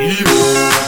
E...